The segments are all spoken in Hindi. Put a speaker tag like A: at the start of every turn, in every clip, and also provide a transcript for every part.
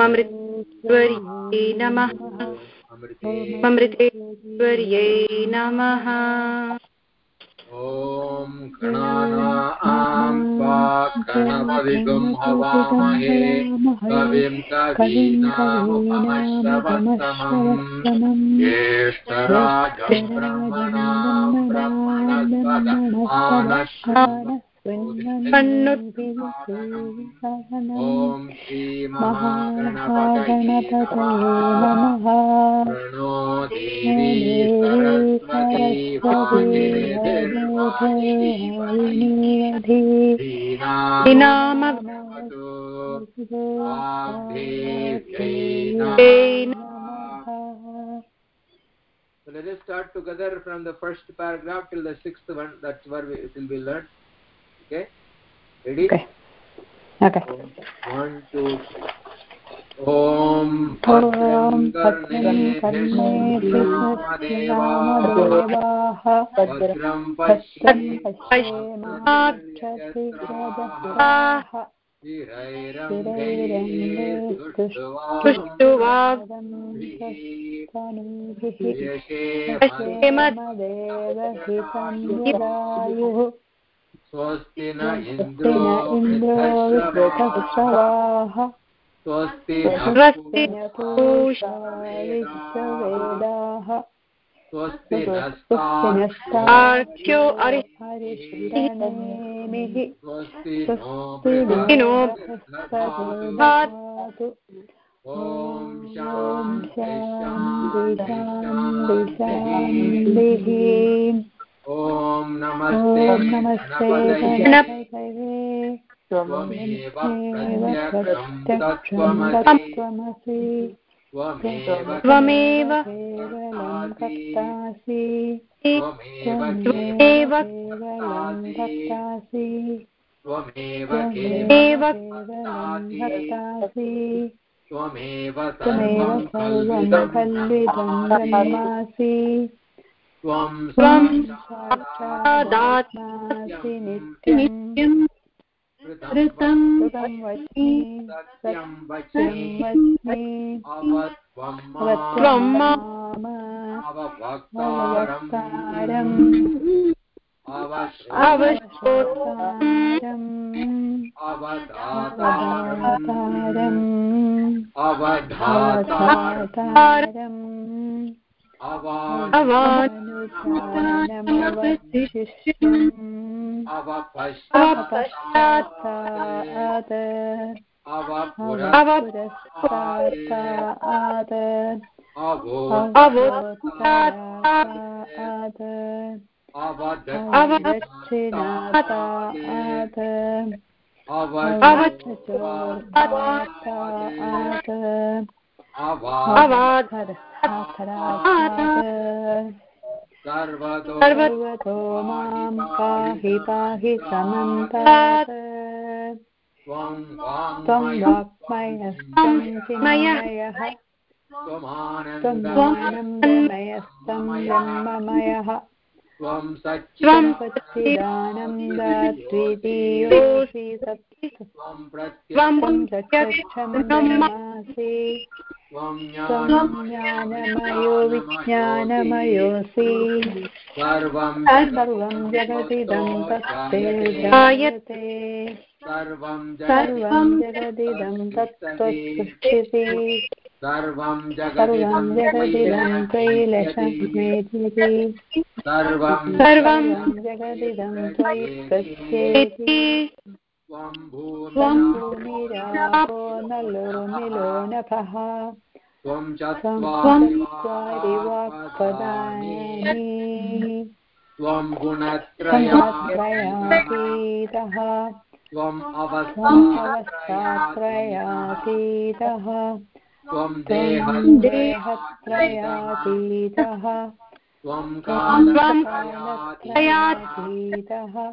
A: अमृतेश्वर्यै नमः। अमृतेश्वर्यै नमः।
B: ॐ गणानां पाकणमधिगं हवामहे कविं कवीनामुपमश्रवस्तमम्। ज्येष्ठराजं ब्रह्मणां ब्रह्मणस्पद आनश्वन् ॐ श्रीमहागणपतये नमः प्रणो देवी Saraswati So let us start together from the first paragraph till the sixth one. That's where we, it will be learned. Okay? Ready?
C: Okay. Okay.
B: One, two, three. ॐ भद्रं कर्णेभिर्देवाः भद्रं पश्येमाक्षतिरजः देवहितम् स्वस्ति न इन्द्रो वृद्धश्रवाः। स्वस्ति
A: स्वस्ति
B: न पूषा वेदाः स्वस्ति
A: नस्तार्क्यो
B: हरिश्चरणेमिः स्वस्ति
A: नो
B: बृहस्पतिर्दधातु ॐ शान्ति शान्ति। शान्तिः। ॐ नमस्ते त्वमेव प्रत्यक्षं तत्त्वमसि
A: त्वमेव
B: कर्तासि।
A: त्वमेव
B: कर्तासि।
A: त्वमेव
B: त्वमेव कर्तासि सर्वं खल्विदं ब्रह्मासि।
A: त्वं
B: त्वं साक्षादात्मासि नित्यम्
A: ऋतं
B: कृतं वच्मि
A: सत्यं
B: सत्यं
A: वच्मि
B: वच्मि
A: त्वं माम
B: माम
A: अवभक्तारम्
B: अवक्तारम्
A: अवश्रोतारम्
B: अवतारम्
A: अवधातारम्
B: अवधातारम् अवानुधानमवशिष्यम्
A: अवपश्चात् अवपुरस्तात्
B: अवचोर्तात् सर्वतो माँ पाहि पाहि समन्तात्। त्वं वाक्मयस्तं त्वमानन्दमयस्तं ब्रह्ममयः
A: त्वं
B: सच्चिदानन्दद्वितीयोऽसि
A: त्वं
B: प्रत्यक्षं ब्रह्मासि ज्ञानमयो विज्ञानमयोऽसि
A: सर्वं
B: जगदिदं तत्ते जायते।
A: सर्वं
B: जगदिदं
A: सर्वं
B: जगदिदं
A: सर्वं
B: सर्वं जगदिदं त्वयि प्रत्येति
A: त्वं
B: भूमिरापो नलो निलो नभः
D: त्वं
B: त्वं
D: चत्वारि वाक्पदानि
B: वाक्पदानि
D: त्वं गुणत्रयातीतः।
B: गुणत्रयातीतः
D: त्वम् अवस्थात्रयातीतः। त्वं देहत्रयातीतः। त्वं कालत्रयातीतः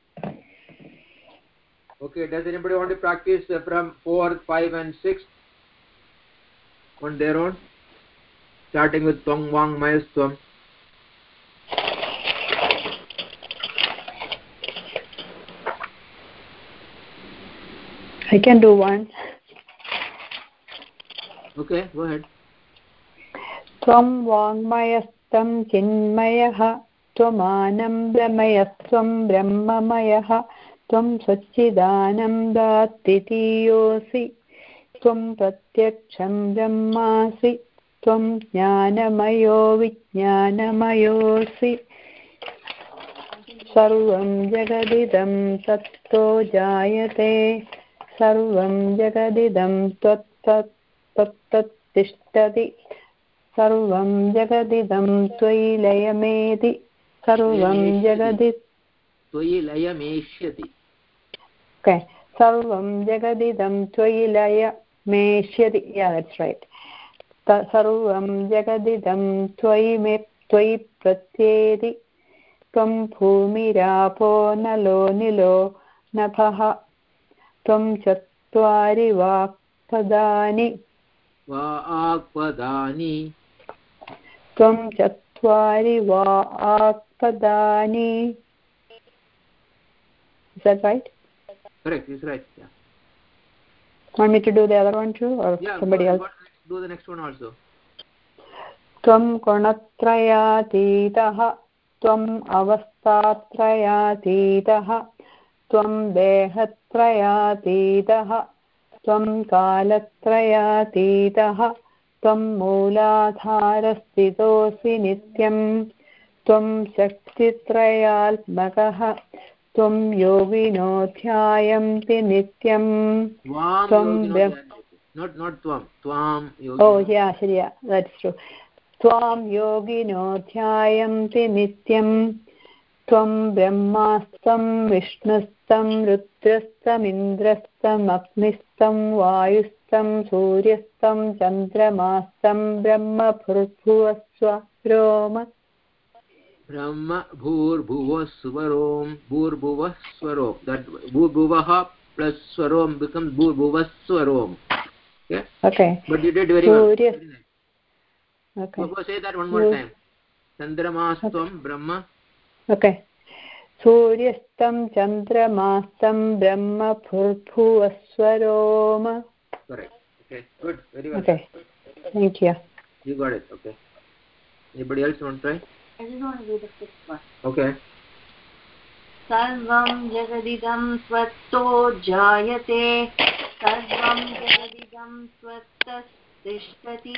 A: Okay, does anybody want to practice uh, from 4, 5 and 6 on their own? Starting with Tong Wang Mayastwam.
B: I can do one.
A: Okay, go ahead.
B: त्वं वाङ्मयस्तं चिन्मयः त्वमानन्दमयस्त्वं ब्रह्ममयः त्वं सच्चिदानन्दात्तितीयोऽसि त्वं प्रत्यक्षं ब्रह्मासि। त्वं ज्ञानमयो विज्ञानमयोऽसि। सर्वं जगदिदं तत्तो जायते। सर्वं जगदिदं त्वत्तत् तत्तत्तिष्ठति। सर्वं जगदिदं त्वयि लयमेति। सर्वं जगदि
A: त्वयि लयमेष्यति।
B: Okay सर्वं जगदिदं त्वयि लयमेष्यति yeah that's right त- सर्वं जगदिदं त्वयि मे त्वयि प्रत्येति त्वं भूमिरापो नलो निलो नभः त्वं चत्वारि वाक्पदानि
A: वा आक्पदानि
B: त्वं चत्वारि आक्पदानि Is that right?
A: Correct is right yeah
B: Want me to do the other one too or
A: yeah
B: somebody else?
A: do the next one also
B: त्वं गुणत्रयातीतः त्वम् अवस्थात्रयातीतः त्वं देहत्रयातीतः त्वं कालत्रयातीतः त्वं मूलाधारस्थितोऽसि नित्यम् त्वं शक्तित्रयात्मकः त्वं योगिनो ध्यायन्ति नित्यम्
A: त्वां योगिनो
B: ब्रह्म-
A: ध्यायन्ति. not not त्वां
B: Oh,
A: योगिनो
B: yeah, yeah, that's true. त्वां ब्रह्मास्तं विष्णुस्तं रुद्रस्तमिन्द्रस्तमग्निस्तं वायुस्तं सूर्यस्तं चन्द्रमास्तं ब्रह्मभूर्भुवस्व
A: ब्रह्म भूर्भुवः स्वरों भूर्भुवः स्वरों that भूर्भुवः plus swarom becomes भूर्भुवः स्वरों okay
B: Okay.
A: but you did very well.
B: Okay.
A: Go say that one more time चन्द्रमास्त्वं Brahma
B: Okay. सूर्यस्तं चन्द्रमास्तं ब्रह्मभूर्भुवस्वरोम
A: correct okay good very well
B: Okay. Thank you.
A: you got it okay anybody else want to try
E: I just want to do the fifth one.
A: okay.
E: सर्वं जगदिदं स्वत्तो जायते सर्वं जगदिदं स्वत्ततिष्ठति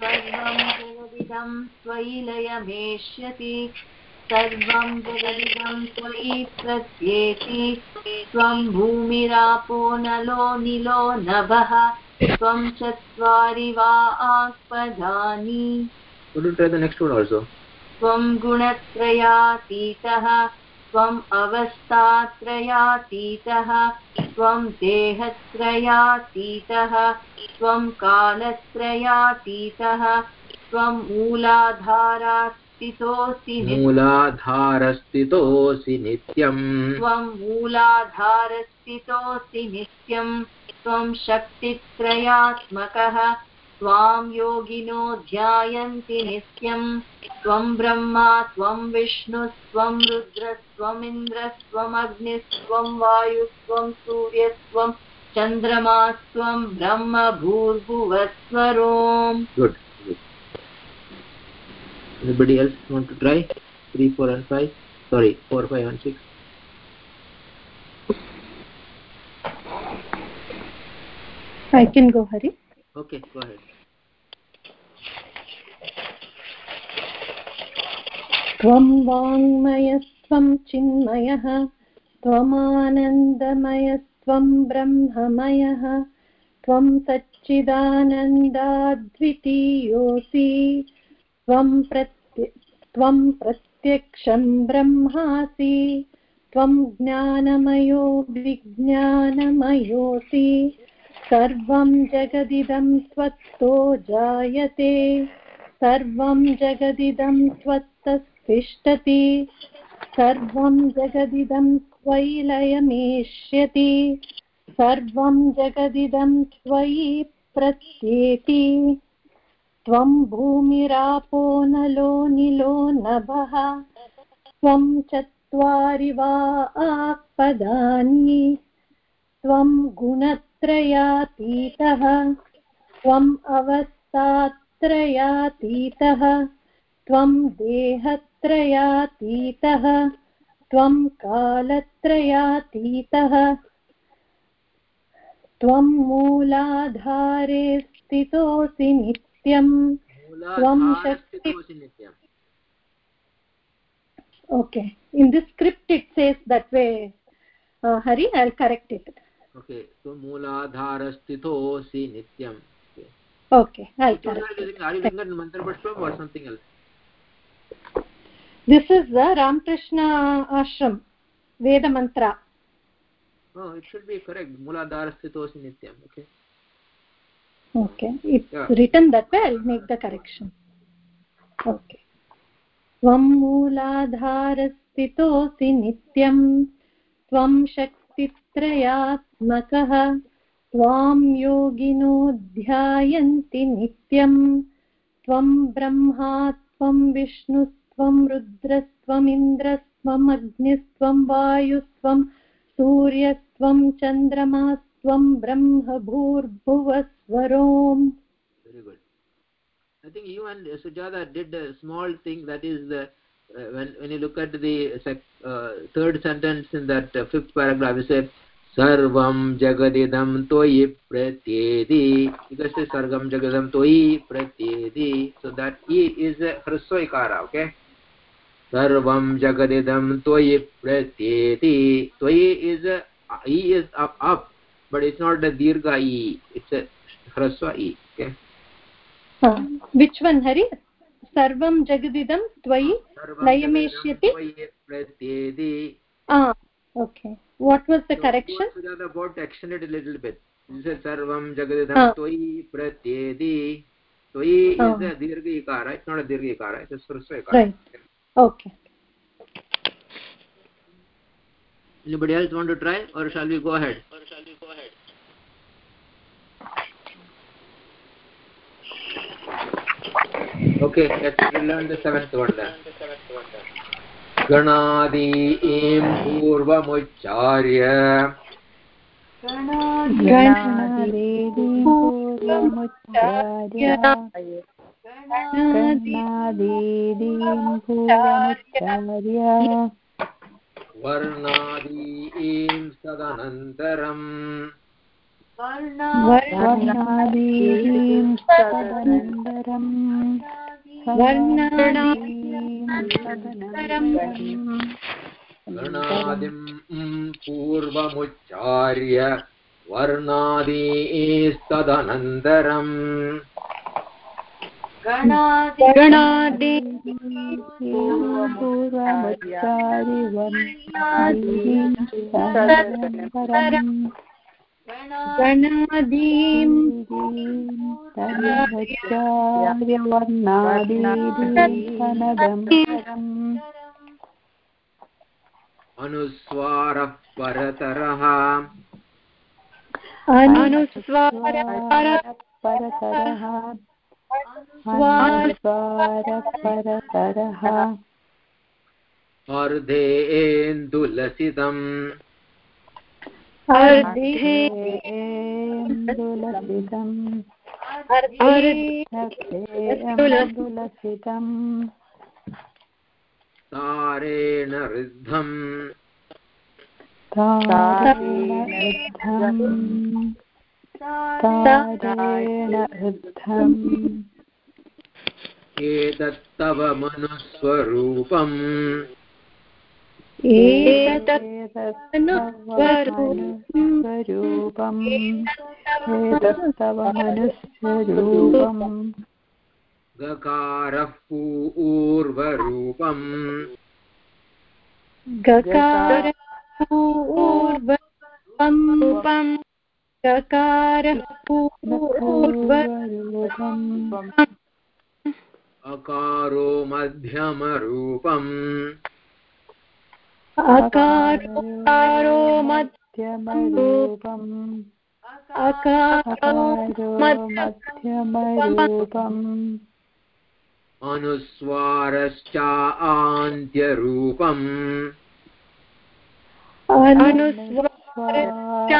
E: सर्वं जगदिदं त्वयि लयमेष्यति सर्वं जगदिदं त्वयि प्रत्येति त्वं भूमिरापो नलो निलो नभः त्वं चत्वारि वा आस्पदानि
A: would try the next one also.
E: त्वं गुणत्रयातीतः त्वम् अवस्थात्रयातीतः त्वं देहत्रयातीतः त्वं कालत्रयातीतः त्वं मूलाधारास्थितोऽसि
A: मूलाधारस्थितोऽसि नित्यम्।
E: त्वं मूलाधारस्थितोऽसि नित्यम्। त्वं शक्तित्रयात्मकः त्वां योगिनो ध्यायन्ति नित्यम् त्वं ब्रह्मा त्वं विष्णुस्त्वं रुद्रस्त्वमिन्द्रस्त्वमग्निस्त्वं वायुस्त्वं सूर्यस्त्वं चन्द्रमास्त्वं ब्रह्म भूर्भुवस्वरोम्
A: Anybody else want to try? 3, 4 and 5? Sorry, 4, 5 and 6.
D: I can go, Hari.
A: Okay, go ahead.
D: त्वं वाङ्मयस्त्वं चिन्मयः, त्वमानन्दमयस्त्वं ब्रह्ममयः, त्वं सच्चिदानन्दाद्वितीयोऽसि, त्वं प्रत्य, त्वं प्रत्यक्षं ब्रह्मासि, त्वं ज्ञानमयो विज्ञानमयोऽसि सर्वं जगदिदं त्वत्तो जायते, सर्वं जगदिदं त्वत्तस्तिष्ठति सर्वं जगदिदं त्वयि लयमेष्यति। सर्वं जगदिदं त्वयि प्रत्येति त्वं भूमिरापो नलो निलो नभः। त्वं चत्वारि वा आपदानि त्वं गुणत्रयातीतः। त्वम् अवस्थात्रयातीतः। त्वं देहत्रयातीतः त्वं कालत्रयातीतः त्वं मूलाधारे स्थितोऽसि नित्यम्
A: मूलाधारस्थितोऽसि नित्यम्
D: okay in this script it says that way uh, hari i'll correct it
A: Okay, so मूलाधारस्थितोऽसि नित्यम्
D: okay i'll
A: Which one
D: correct
A: are you using? Are you using it in mantra pushpam or something else?
D: This is the ramkrishna ashram veda mantra
A: Oh, it should be correct. Mooladharasthitosi nityam. Okay.
D: okay it's
A: Yeah.
D: written that way i'll make the correction okay त्वं मूलाधारस्थितोऽसि नित्यं त्वं शक्तित्रयात्मकः त्वां योगिनो ध्यायन्ति नित्यं त्वं ब्रह्मा त्वं विष्णुस्त्वं रुद्रस्त्वमिन्द्रस्त्वम् अग्निस्त्वं वायुस्त्वं सूर्यस्त्वं चन्द्रमास्त्वं ब्रह्मभूर्भुवस्वरोम्
A: Very good. I think you and Sujata did a small thing that is the uh, when when you look at the uh, third sentence in that uh, fifth paragraph, you sarvam jagadidam toyi pratyedi. Can say sarvam jagadam toyi pratyedi. So that e is a Hrswaikara. Okay. Sarvam jagadidam toyi pratyedi. Toyi is a e is up up, but it's not the dirgha e. It's a hraswa e. Okay.
D: Uh, which one hari sarvam jagadidam tvai Layameshyati?
A: pratyedi.
D: ah okay what was the so correction
A: Sujata about action it a little bit. You said sarvam jagadidam
D: Ah.
A: toyi pratyedi. Toyi
D: Ah.
A: is a dirgha ikara. It's not a dirgha ikara. It's a surasva ikara.
D: right okay
A: Anybody else want to try or shall we go ahead? or shall we go ahead Okay, let's learn the seventh one then. गणादीं पूर्वमुच्चार्य
B: गणादेवीं पूर्वमुच्चार्य गणादेवीं पूर्वमुच्चार्य
A: वर्णादीं सदनन्तरम्।
B: वर्णादीं तदनन्तरम् वर्णादीं तदनन्तरम्
A: गणादिं पूर्वमुच्चार्य वर्णादीस्तदनन्तरम्
D: गणादीं
B: तदमुच्चार्य वर्णादीं तदनन्तरम्
A: अनुस्वारः परतरः
B: अनुस्वारः परतरः अनुस्वारपरतरः
A: अर्धेन्दुलसितम्
B: अर्धेन्दुलसितम् अर्धेन्दुलसितम्
A: तारेण ऋद्धम्।
B: तारेण ऋद्धम्। ऋद्धम्
A: एतत्तव मनुस्वरूपम्
B: स्वरूपम् एतत्तव
A: गकारः पूर्वरूपम्
D: गकारपूर्वम् गकारः
B: पूर्वरूपम्
A: अकारो मध्यमरूपम्।
D: अकारो
B: मध्यमरूपम्
D: अकारो
B: अकारो मध्यमरूपम्।
A: अनुस्वारश्च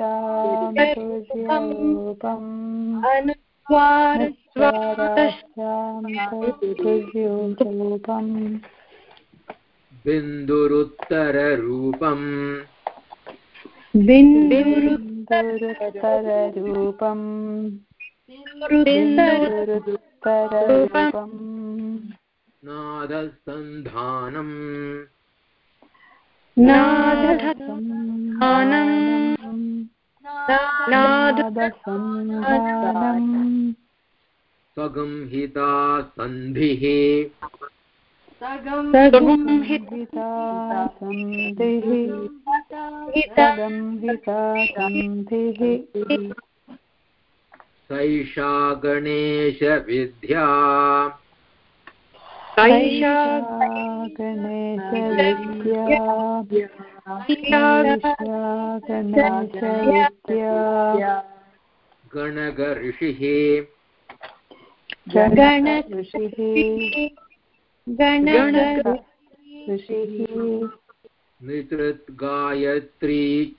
A: आन्त्यरूपम् अनुस्वारश्चान्तर्यरूपम् अनुस्वारश्चान्तर्यरूपम् बिन्दुरुत्तररूपम्
B: बिन्दुरुत्तररूपम् बिन्दुरुत्तररूपम्
A: नादसन्धानम्
B: नादसन्धानम्
A: स्वगंहिता सन्धिः
E: सगं
B: संहिता सन्धिः सगंहिता सन्धिः
A: सैषा गणेशविद्या
B: ऐषा गणेशविद्या
A: गणगऋषिः
B: गणऋषिः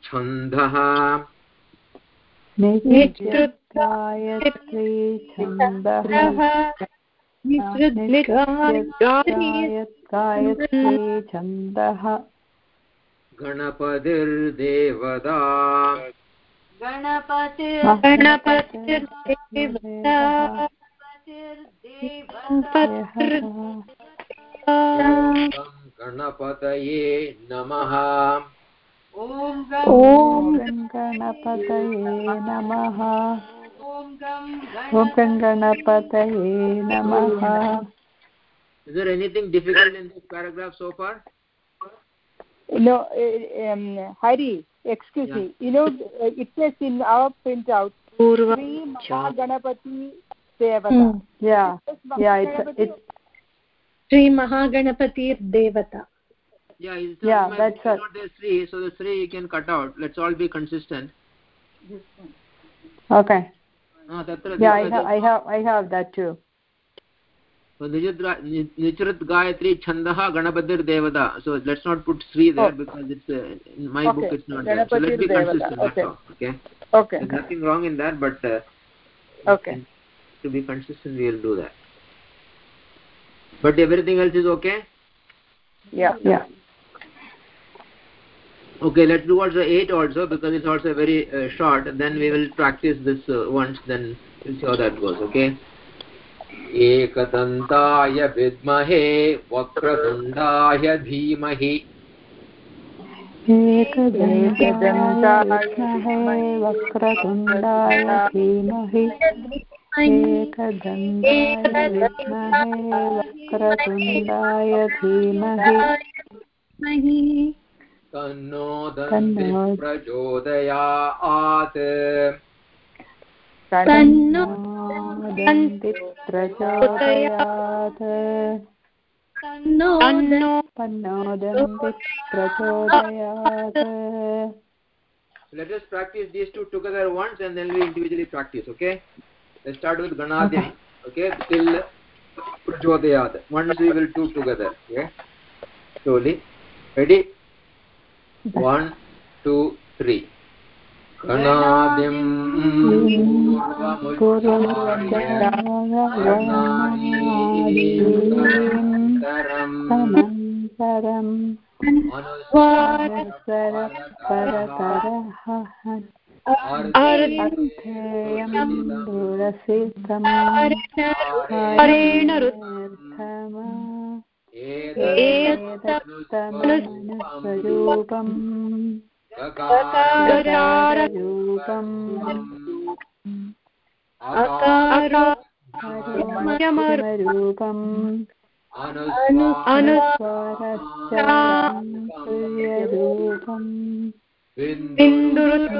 A: छन्दः
B: छन्दः गायत्री छन्दः
A: गणपतिर्देवता।
E: गणपतिर्
A: ॐ गणपतये नमः।
E: ॐ
B: गणपतये नमः।
E: ॐ गं
B: ॐ गणपतये नमः
A: Is there anything difficult in this paragraph so far?
F: No, uh, um, Hari, excuse
A: Yeah.
F: me. You know, uh, it says in our printout, Sri Mahaganapati Devata.
B: Yeah,
F: It
B: yeah, it's
F: Mahaganapati-
B: it's
D: श्रीमहागणपतिर्देवता
A: Yeah, it's
B: Yeah, that's
A: not the Sri, so the Sri you can cut out. Let's all be consistent.
B: okay. तत्र निचृत् गायत्री छन्दः गणपतिर्देवता
A: so let's not put Shri there because it's in my book it's not there so let be consistent
F: okay
A: okay nothing wrong in that but
F: okay
A: to be consistent we will do that but everything else is okay
F: yeah
B: yeah
A: Okay, let's do also eight also because it's also very uh, short. Then we will practice this uh, once. Then we'll see how that goes. Okay. एकदन्ताय विद्महे वक्रतुण्डाय धीमहि
B: एकदन्ताय वक्रतुण्डाय धीमहि एकदन्ताय विद्महे वक्रतुण्डाय धीमहि
A: तन्नो प्रचोदयात्
B: दन्ति प्रचोदयात्
D: तन्नो
B: तन्नो दन्ति प्रचोदयात्
A: Let us practice these two together once and then we individually practice. Okay. Let's start with Ganadim. Okay. Till Prachodayat. Once we will do together. Okay. Slowly. Ready? One, two, three. गणादिं पूर्वमुच्चार्य वर्णानीन्तरम्
B: अनुस्वरम् अनुस्वरः परतरः अर्थेयं दूरसिद्धम् हरेणर्थमा एतत्तमनुस्वरूपम् रूपम् रूपम् अनुस्वरश्चूपम् बिन्दुरुत्तररूपम्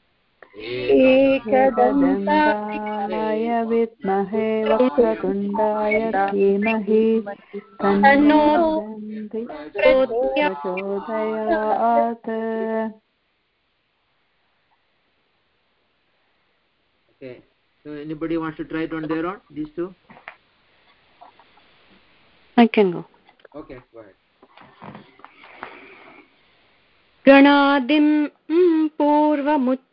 B: एकदन्ताय विद्महे वक्रतुण्डाय धीमहि तन्नो प्रचोदयात्
A: Okay. So anybody wants to try it on their own? These two?
B: I can go.
A: Okay, go ahead.
G: गणादिं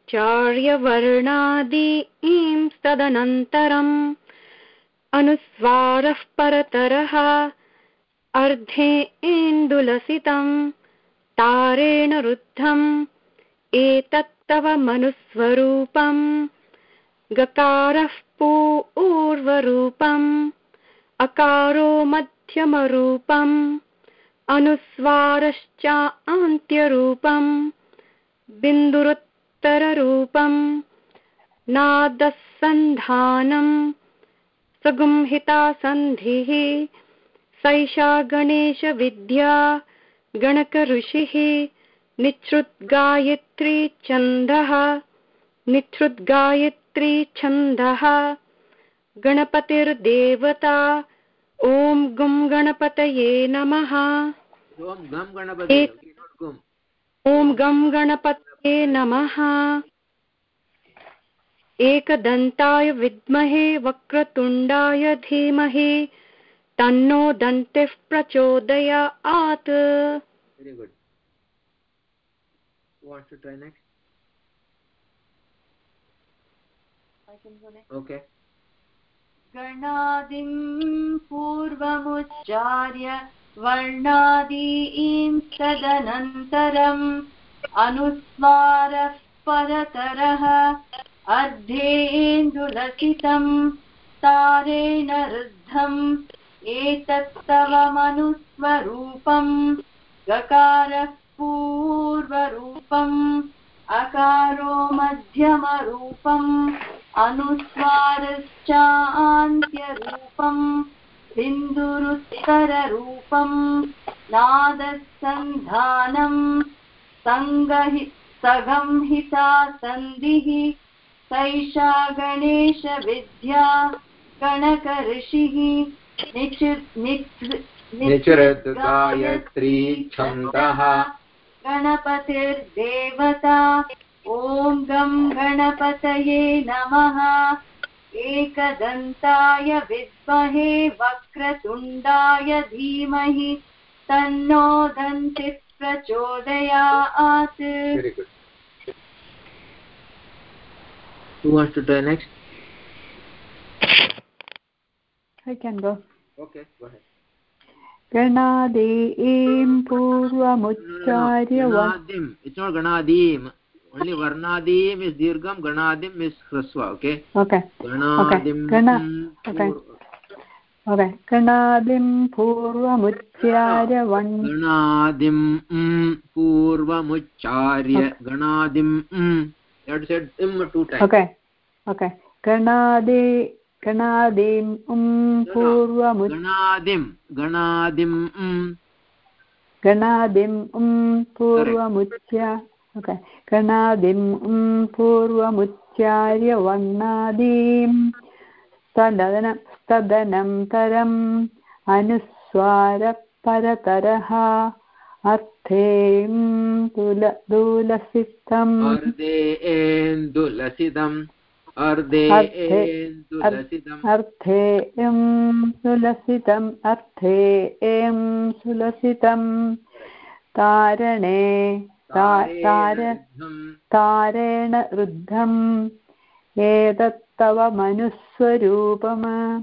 G: पूर्वमुच्चार्य वर्णादीं तदनन्तरम् अनुस्वारः परतरः अर्धेन्दुलसितं तारेण रुद्धम् एतत्तव मनुस्वरूपम् गकारः पूर्वरूपम् अकारो मध्यमरूपम् अनुस्वारश्चान्त्यरूपम् बिन्दुरुत्तररूपम् नादसन्धानम् सगुंहिता सन्धिः सैषा गणेशविद्या गणकऋषिः निच्छ्रुद्गायत्री छन्दः निच्छ्रुद्गायत्री छन्दः गणपतिर्देवता ॐ गुं गणपतये नमः. ॐ गं गणपतये नमः एकदन्ताय विद्महे वक्रतुण्डाय धीमहि तन्नो दन्तिः प्रचोदयात्
A: Very good. Who wants to try next? Okay.
E: गणादिं पूर्वमुच्चार्य वर्णादीं तदनन्तरम् अनुस्वारः परतरः अर्धेन्दुलसितम् तारेण रुद्धम् एतत्तवमनुस्वरूपम् गकारः पूर्वरूपम् अकारो मध्यमरूपम् अनुस्वारश्चान्त्यरूपम् बिन्दुरुत्तररूपम् नादसन्धानम् सङ्गहि सगंहिता सन्धिः सैषा गणेशविद्या गणकऋषिः
A: निचरत् गायत्री छन्दः।
E: गणपतिर्देवता। ॐ गं गणपतये नमः। एकदन्ताय विद्महे वक्रतुण्डाय धीमहि। तन्नो दन्तिः प्रचोदयात्
A: Very good. Who wants to try next?
B: I can go.
A: Okay, go ahead.
B: गणादीं पूर्वमुच्चार्य व-
A: Ganadim. It's not Ganadim. Only Varnadim is Dirgam, Ganadim is Hraswa, okay?
B: Okay.
A: Ganadim.
B: Gana-
A: mm,
B: okay.
A: pur-
B: Okay. गणादिं पूर्वमुच्चार्य
A: mm, mm. Two times.
B: Okay. Okay. गणादि गणादिं उं पूर्वमु
A: mm.
B: गणादिम् पूर्वमुच्य okay. गणादिम् पूर्वमुच्चार्य वर्णादीं तदन तदनन्तरम् अनुस्वारः परतरः अर्थें
A: अर्धेन्दुलसितम् अर्धेन्दुलसितम्
B: अर्थे एँ सुलसितम् अर्थे एँ सुलसितं तारणे तारेण रुद्धम्। एतत्तव मनुस्वरूपम्।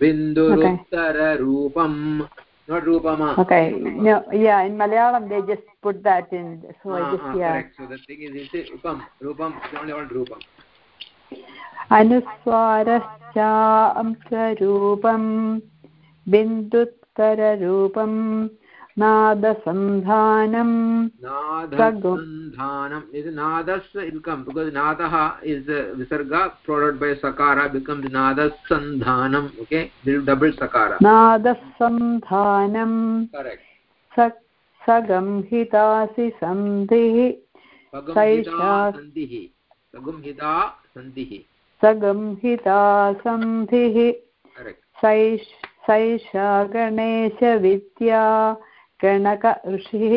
A: rupam okay even though it says ma at the thing it's a rupam
B: okay okay
A: It says
B: बिन्दुत्तररूप
A: मध्यमरूपम् अनुस्वारश्चा आन्द्यरूपम् बिन्दुरुत्तररूपम् not rupama
B: okay no yeah in malayalam they just put that in so i
A: Ah,
B: just
A: ah,
B: yeah
A: correct so the thing is it's rupam rupam it's only called rupam
B: अनुस्वारश्चां स्वरूपम् बिन्दुत्तररूपम् नादसन्धानम्।
A: नादसन्धानम् इस् नादस् इन्कम् सकार बिकम्स् नादसन्धानम् सकार।
B: नादसन्धानम्। सगं हितासि सन्धिः। सन्धिः।
A: सगं
B: सैषा गणेशविद्या गणक ऋषिः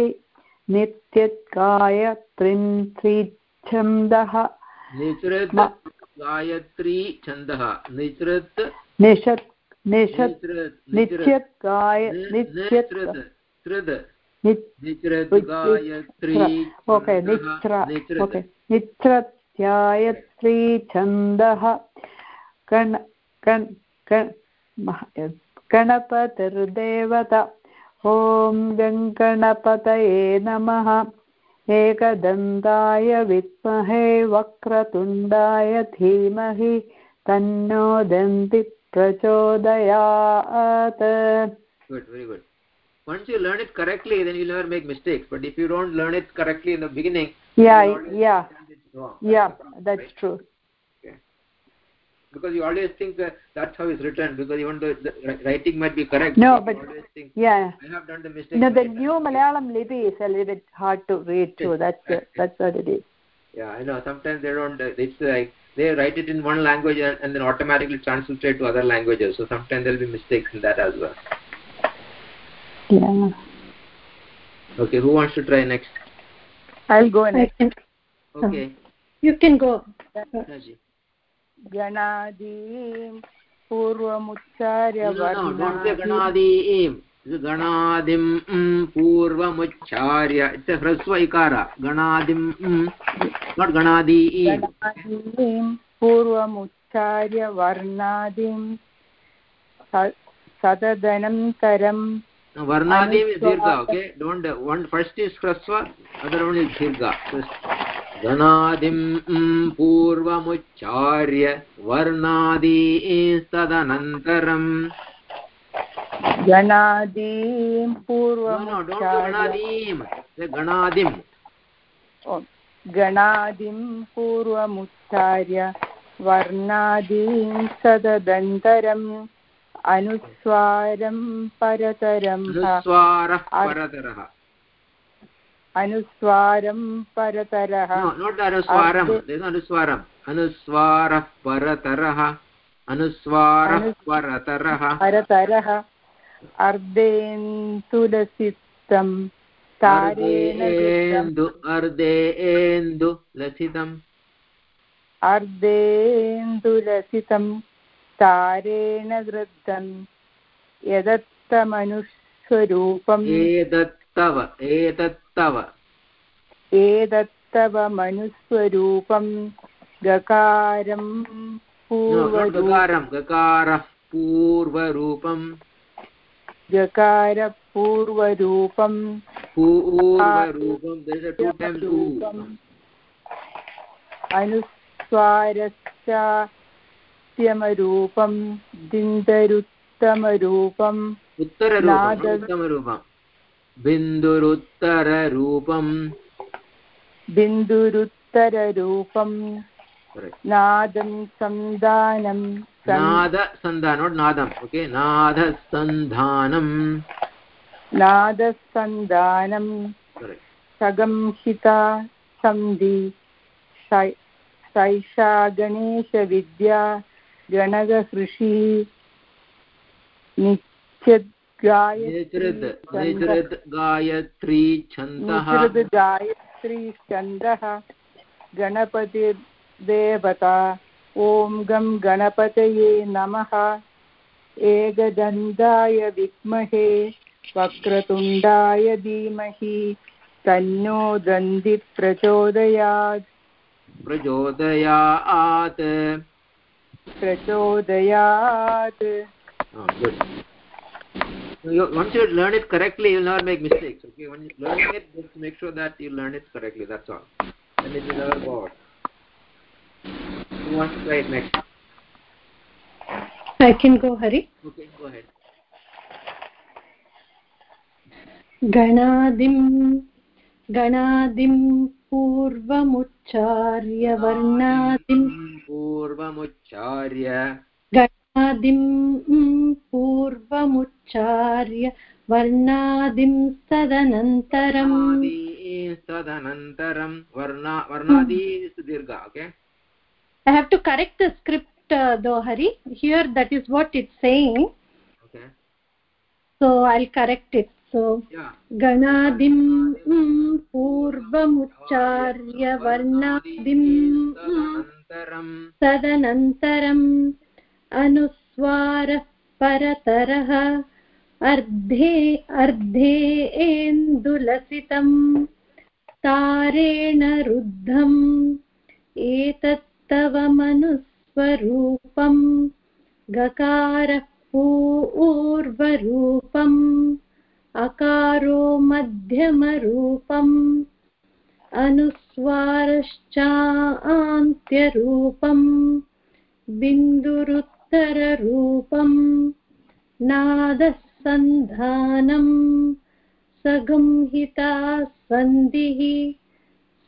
B: नित्यत्काय
A: गायत्री छन्दः निचृत
B: निषत् निषत् नित्यत्
A: निचृत त्रिद
B: नित्
A: निचृत
B: Which is
A: गायत्री
B: ओके निच्र ओके निच्छ्रत्यायत्री छन्दः। गण गण गण गणपतिर्देवता। ॐ गङ्गणपतये नमः एकदन्ताय विद्महे वक्रतुण्डाय धीमहि तन्नो दन्ति प्रचोदयात्
A: good very good once you learn it correctly then you'll never make mistakes but if you don't learn it correctly in the beginning
B: Yeah, yeah.
A: wrong.
B: Yeah,
A: the problem,
B: that's
A: right?
B: true.
A: Because you always think that that's how it's written because even though the writing might be correct
B: No, but-
A: think
B: Yeah.
A: i have done the mistake
B: No, the new
A: times.
B: Malayalam lipi is a little bit hard to read too. That's it. That's what it is.
A: yeah i know sometimes they don't uh, it's like they write it in one language and, and then automatically translate to other languages so sometimes there'll be mistakes in that as well
B: Yeah.
A: okay who wants to try next
F: I'll go next.
A: okay
D: you can go
A: Raji.
F: गणादीं पूर्वमुच्चार्य वर्णादि
A: mm, hrasva ikara ganadim mm, not ganadi
F: गणादीं पूर्वमुच्चार्य वर्णादिं स- सददनन्तरं
A: varnadim is dirgha okay don't uh, one first is hrasva other one is dirgha so ganadim mm, purvamucharya varnadi tadanantaram
F: गणादीं
A: no no don't do
F: पूर्वमुच्चार्य
A: ganadim say ganadim
F: O, गणादिं पूर्वमुच्चार्य वर्णादीं सददन्तरम् अनुस्वारं परतरं
A: anuswarah paratarah
F: अनुस्वारं परतरः
A: anuswaram anuswarah paratarah anuswarah
F: Anus-
A: paratarah
F: परतरः अर्धेन्तुलसितं तारेण दृष्टम्
A: अर्धेन्दु लसितम्
F: अर्धेन्दुलसितं तारेण दृष्टम् यदत्तमनुस्वरूपम्
A: एतत्तव एतत्तव
F: एदत्तव मनुस्वरूपं गकारं पूर्वरूपं
A: गकारं गकारः पूर्वरूपम्
F: गकारपूर्वरूपं रूपम् अनुस्वारश्चात्यमरूपं दिन्दरुत्तमरूपम्
A: उत्तररूपम्
F: नाद-
A: उत्तमरूपम् बिन्दुरुत्तररूपम्।
F: बिन्दुरुत्तररूपं
A: correct.
F: नादं सन्दानं
A: नादसन्धान not nadam okay नादसन्धानं
F: सगंहिता सन्धि। सैषा गणेशविद्या
A: निचृद् निचृद् गायत्री छन्दः
F: गायत्री छन्दः गणपतिर्देवता ॐ गं गणपतये नमः। एकदन्ताय विद्महे वक्रतुण्डाय धीमहि तन्नो दन्ति प्रचोदयात्।
A: प्रचोदयात्।
F: प्रचोदयात्।
A: You, once you learn it correctly you'll never make mistakes okay when you're learning it just make sure that you learn it correctly that's all and it will never go out who wants to try it next
D: I can go, Hari.
A: okay go ahead
D: गणादिं गणादिं पूर्वमुच्चार्य वर्णादिं
A: पूर्वमुच्चार्य
D: गणादिं पूर्वमुच्चार्य वर्णादिं तदनन्तरम्
A: तदनन्तरं वर्णा वर्णादि दीर्घ
D: I have to correct the script uh, though, Hari. Here that is what it's saying.
A: okay
D: So I'll correct it. So गणादिं पूर्वमुच्चार्य वर्णादिं
A: तदनन्तरं
D: अनुस्वारः परतरः अर्धे अर्धेन्दुलसितम् तारेण रुद्धम्। एतत्तव मनुस्वरूपम् गकारः पूर्वरूपम् अकारो मध्यमरूपम् अनुस्वारश्चान्त्यरूपम्। बिन्दुरुत्तररूपम् नादः सन्धानम् सगंहिता सन्धिः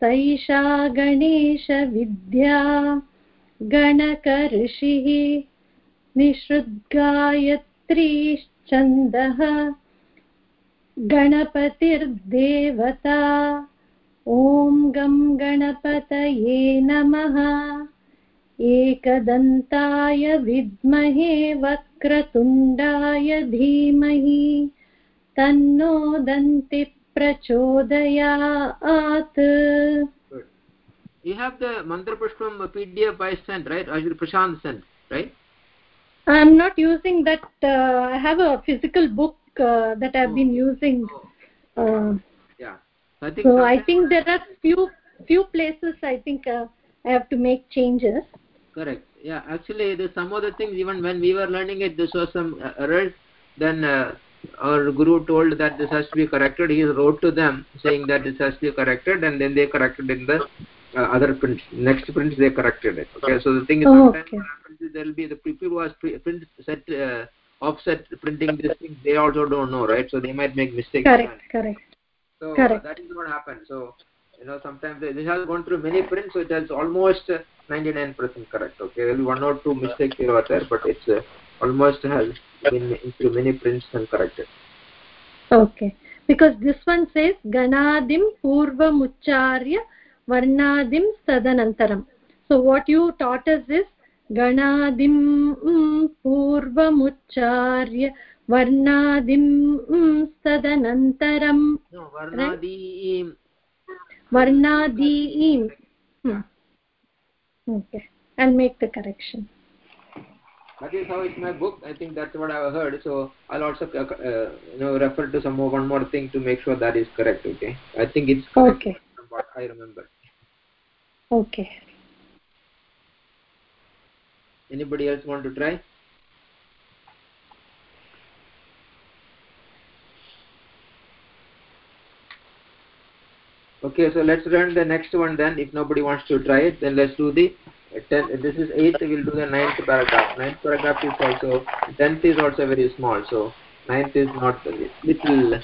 D: सैषा गणेशविद्या गणकऋषिः निःश्रुद्गायत्रीश्चन्दः गणपतिर्देवता। ॐ गं गणपतये नमः। एकदन्ताय विद्महे वक्रतुण्डाय धीमहि तन्नो दन्ति प्रचोदयात्
A: You have the mantra pushpam PDF I sent, right? Or Prashant sent, right?
D: I'm not using that. Uh, I have a physical book uh, that I've been using.
A: Oh,
D: Uh,
A: yeah. I think.
D: so I think there are few few places I think uh, I have to make changes.
A: Correct. Yeah. Actually, there's some other things. Even when we were learning it, this was some uh, errors. Then uh, our guru told that this has to be corrected. He wrote to them saying that this has to be corrected, and then they corrected in the uh, other prints. Next print they corrected it. Okay. So the thing is,
D: Oh,
A: sometimes
D: okay.
A: what happens is there will be the people who pre- print set uh, offset printing this thing. They also don't know, right? So they might make mistakes.
D: Correct, correct.
A: So
D: Correct.
A: that is what happened. So you know sometimes this has gone through many prints, so it has almost uh, 99% correct. Okay, there will one or two mistakes here or there, but it's uh, almost has been through many prints and corrected.
D: Okay. Because this one says Ganadim Purvamucharya Varnadim Sadanantaram. So what you taught us is Ganadim mm, Purvamucharya Varnadim mm, Okay. I'll make the correction.
A: That is how it's my book. I think that's what I've heard. So I'll also uh, uh, you know refer to some more one more thing to make sure that is correct. Okay. I think it's correct
D: Okay.
A: what I remember.
D: Okay.
A: Anybody else want to try? Okay, so let's learn the next one then. If nobody wants to try it, then let's do the uh, ten, this is eighth. We'll do the ninth paragraph. Ninth paragraph is also tenth is also very small. So ninth is not a little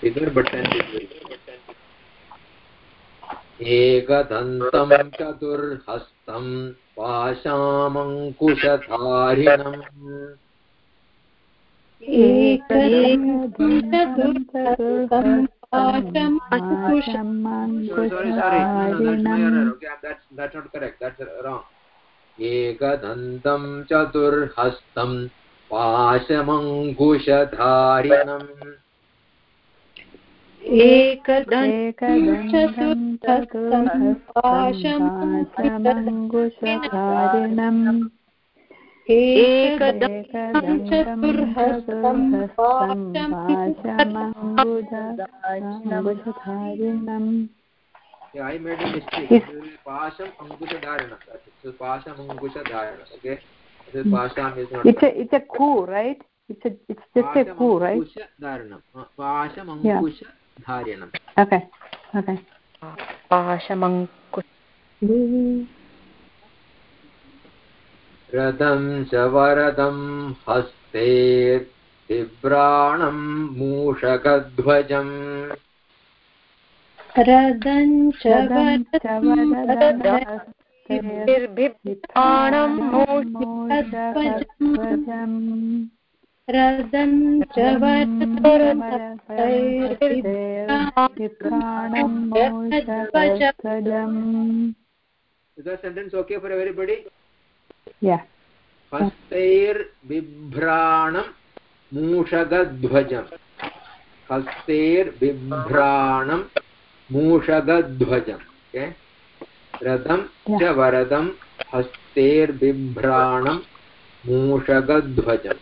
A: bigger but tense is very एकदन्तं चतुर्हस्तं पाशामङ्कुशधारिणम् sorry sorry एकदन्तं चतुर्हस्तं पाशमङ्कुशधारिणम् एकदन्तं चतुर्हस्तं पाशमङ्कुशधारिणम्
B: एकदन्तमुषधारिणम् एकदन्तम्
A: yeah i made a mistake pasham ankushadharana that's it so pasham ankushadharana okay so pasham is not
B: it's a it's a coup right it's a it's just a coup right
A: ankushadharanam pasham ankushadharanam
B: okay okay
G: पाशमङ्कुश
A: रथं च वरदं हस्ते बिभ्राणं मूषकध्वजम्।
D: रदं च
G: निर्भिप्पाणं
D: रदं च
A: Is that sentence okay for everybody?
B: Yeah.
A: हस्तैर्बिभ्राणं मूषगध्वजम् हस्तैर्बिभ्राणं मूषगध्वजम् okay? रथं च वरदं हस्तैर्बिभ्राणं मूषगध्वजम्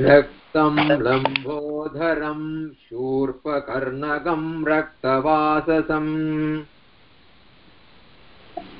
A: रक्तं लम्बोदरं शूर्पकर्णकं रक्तवाससम्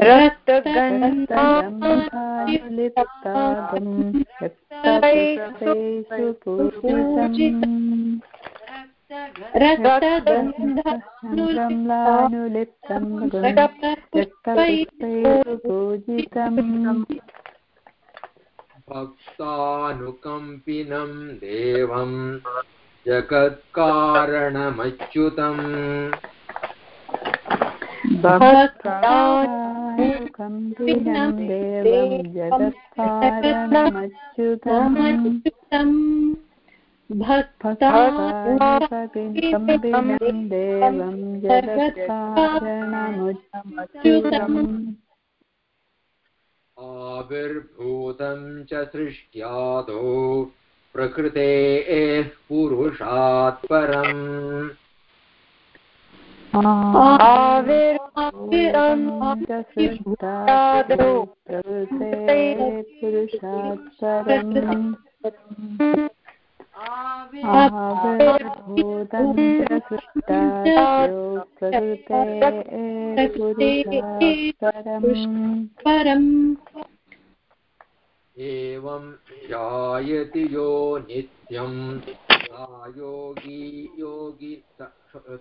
B: रक्तगन्धानुलिप्तं रक्तपुष्पैषु पूजितम्
A: भक्तानुकम्पिनं देवं जगत्कारणमच्युतम्
B: भक्तानुकम्पिनं देवं जगत्कारणमच्युतम्
A: आविर्भूतं च प्रकृतेः पुरुषात् परम्
B: आविर्भूतसृष्टादौ प्रकृते पुरुषात् आविर्भूतं च सृष्टादौ प्रकृते पुरुषात् परम्
D: परम्
A: एवं ध्यायति यो नित्यं। योगी योगी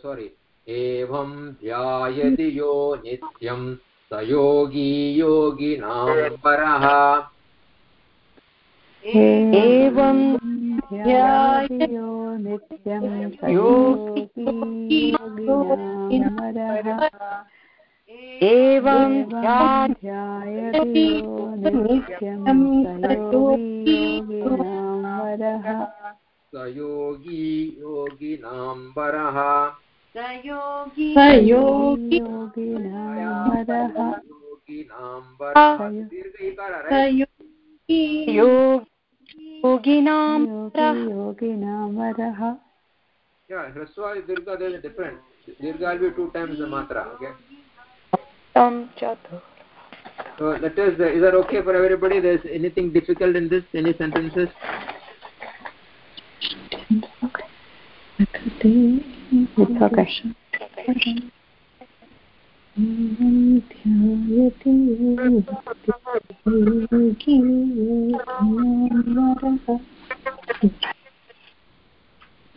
A: सोरि एवं ध्यायति यो नित्यं स योगी योगिनां परः।
B: एवं ध्यायो नित्यं योगी
G: एवं
B: ध्यायति नित्यं स योगी
A: स योगी योगिनां परः।
E: स योगी
D: स योगी
B: योगिनामरः
A: योगिनां परः दीर्घ इकार
D: स
A: right
D: योगी
G: योगिनां
B: योगी योगिनामरः
A: yeah hraswa is dirgha there is a difference dirgha will be two times the matra okay
G: तं चतुर्
A: so let us is that okay for everybody there's anything difficult in this any sentences
B: It's okay.
D: ध्यायति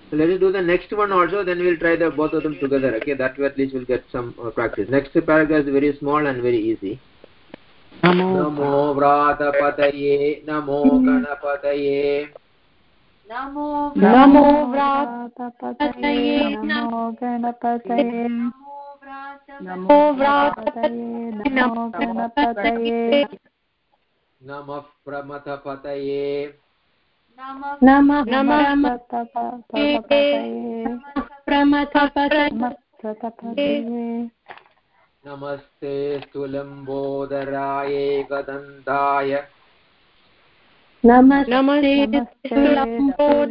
A: So let us do the next one also, then we'll try the both of them together. Okay, that way at least we'll get some uh, practice. Next paragraph is very small and very easy. नमो व्रातपतये नमो गणपतये
E: नमो
B: नमो व्रातपतये नमो गणपतये
E: नमो
B: व्रातपतये नमो गणपतये
A: नमः प्रमथपतये
E: नमः
D: नमः
B: नमः प्रतपतये
D: प्रमथपतये
A: नमस्ते स्तुलम्बोदराये गदन्ताय
D: नमस्ते
B: नमस्ते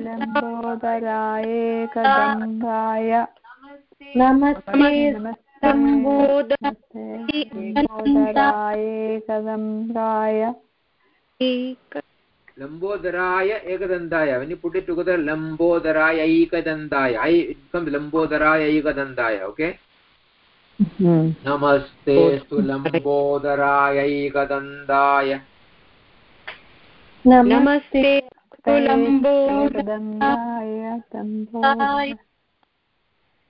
B: लम्बोदराय कदम्बाय।
D: नमस्ते
B: नमस्ते लम्बोदराय कदम्बाय
A: लम्बोदराय एकदन्ताय when you put it together लम्बोदराय ऐकदन्ताय I it becomes लम्बोदराय ऐकदन्ताय okay? नमस्ते स्तुलम्बोदराय ऐकदन्ताय
D: नमस्ते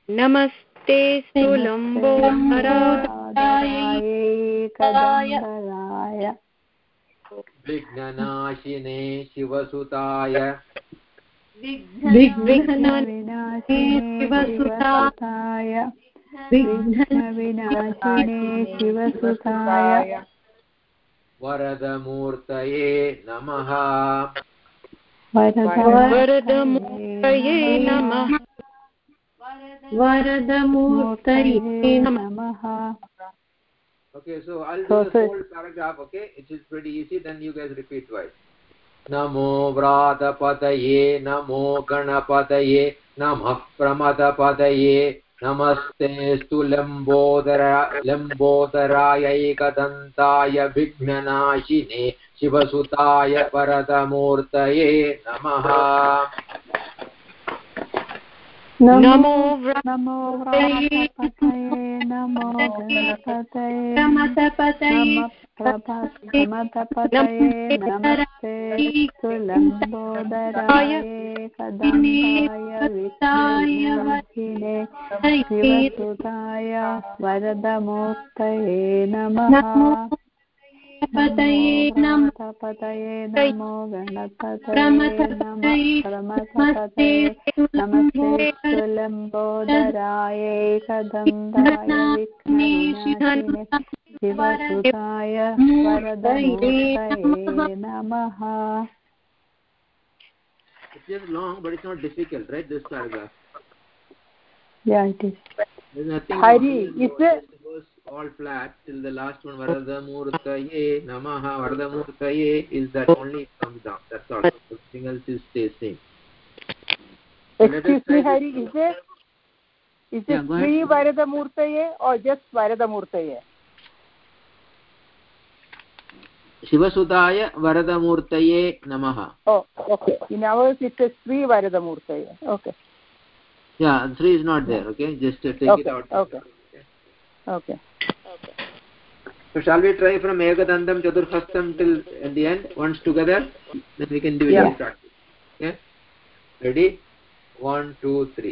G: नमस्ते सुलम्बोदराय
A: विघ्ननाशिने शिवसुताय।
B: विघ्नविनाशिने शिवसुताय। विघ्नविनाशिने शिवसुताय।
A: वरदमूर्तये नमः
G: वरदमूर्तये नमः
D: वरदमूर्तये
B: नमः
A: Okay, so I'll do the whole paragraph, okay? It is pretty easy, then you guys repeat twice. नमो व्रातपतये नमो गणपतये नमः प्रमदपतये नमस्ते स्तु लम्बोदर लम्बोदरायैकदन्ताय विघ्ननाशिने शिवसुताय वरदमूर्तये नमः
G: नमो
B: नमो नमो गणपतये नमः प्रमथपतये नमस्ते सुलम्बोदराय कदम्बाय विघ्नविनाशिने शिवसुताय वरदमूर्तये नमः।
D: पतये नमः
B: पतये नमो गणपतये नमः। नमस्ते सुलम्बोदराय कदम्बाय विघ्नविनाशिने शिवसुताय वरदमूर्तये नमः
A: It's just long, but it's not difficult, right? This paragraph.
B: Yeah, it is.
A: There's nothing.
F: Hari, is it-
A: It goes all flat till the last one. Varadamurtaye Namaha. Varadamurtaye is that only it comes down. That's all. Everything else is stays same.
F: Excuse me. Hari, is it is it
A: ahead.
F: Sri Varadamurtaye or just Varadamurtaye?
A: शिवसुताय वरदमूर्तये
F: नमः okay in hours it is Shri वरदमूर्तये okay
A: yeah Shri is not there okay just take it out
F: okay okay
A: So shall we try from Ekadantam Chaturhastam till at the end once together then we can do it
F: yeah.
A: practice okay ready
D: 1 2
B: 3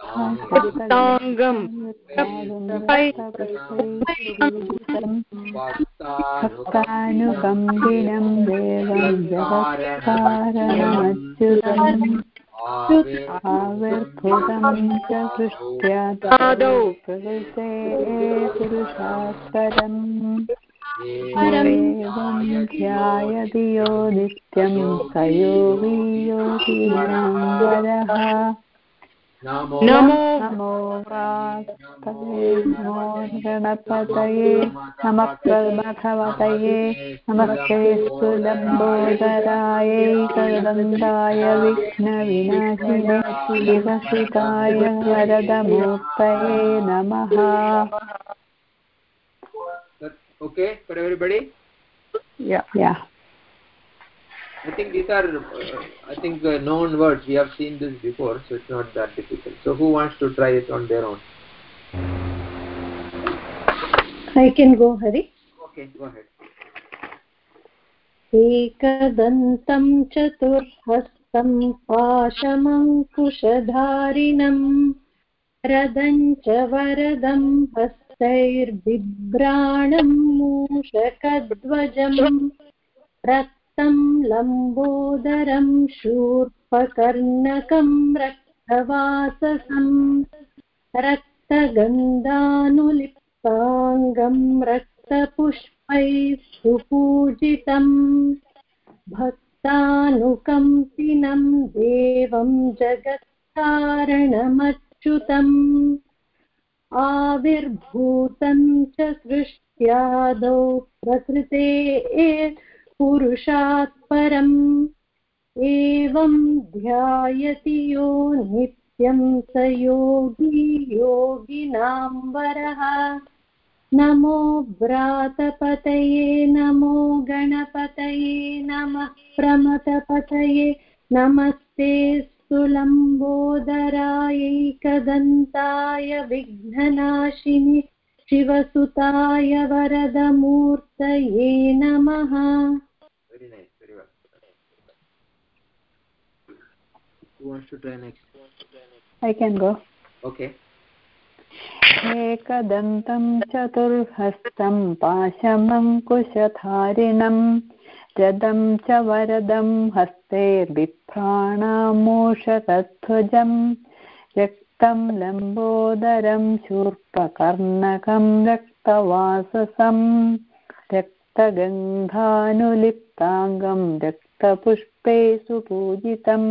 G: ताङ्गम्
B: भक्तानुकम्बिनं देवं जगत्कारणमच्युतम् आविर्भुतं च सृष्ट्यादौ प्रकृते पुरुषात्परम् एवं ध्यायति यो नित्यं स योगी योगिनां वरः।
A: नमो
G: नमो
B: नमो नमो गणपतये नमः प्रमथवतये नमस्ते सुलम्बोदरायैकदन्ताय विघ्नविनाशिने शिवसुताय वरदमूर्तये नमः।
A: Okay for everybody?
B: Yeah. Yeah.
A: I think these are uh, i think uh, known words we have seen this before so it's not that difficult so who wants to try it on their own
D: i can go hari
A: okay go ahead
D: एकदन्तं चतुर्हस्तं पाशमङ्कुशधारिणम् वरदं च वरदं हस्तैर्बिभ्राणं मूषकध्वजम् रक्तं लम्बोदरं शूर्पकर्णकं रक्तवाससम्। रक्तगन्धानुलिप्ताङ्गं रक्तपुष्पैः सुपूजितम्। भक्तानुकम्पिनं देवं जगत्कारणमच्युतम्। आविर्भूतं च सृष्ट्यादौ प्रकृते पुरुषात् परम्। एवं ध्यायति यो नित्यं स योगी योगिनां वरः नमो व्रातपतये नमो गणपतये, नमः प्रमथपतये, नमस्ते सुलम्बोदरायैकदन्ताय विघ्ननाशिनि, शिवसुताय वरदमूर्तये नमः
A: very nice very well who wants to try next?
B: I can go.
A: Okay.
B: एकदन्तं चतुर्हस्तं पाशमङ्कुशधारिणम् रदं च वरदं हस्तैर्बिभ्राणामूषकध्वजम् रक्तं लम्बोदरं शूर्पकर्णकं रक्तवाससम् रक्तगन्धानुलिप्ताङ्गं रक्तपुष्पे सुपूजितम्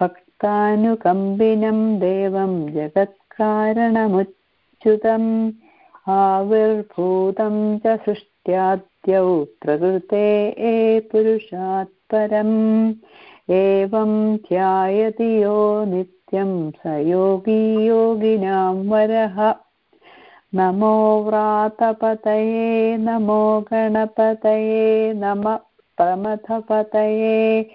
B: भक्तानुकम्बिनं देवं जगत्कारणमुच्युतम् आविर्भूतं च सृष्ट्याद्यौ प्रकृते पुरुषात् परम् एवं ध्यायति यो नित्यं स योगी योगिनां वरः। नमो व्रातपतये, नमो गणपतये, नमः प्रमथपतये,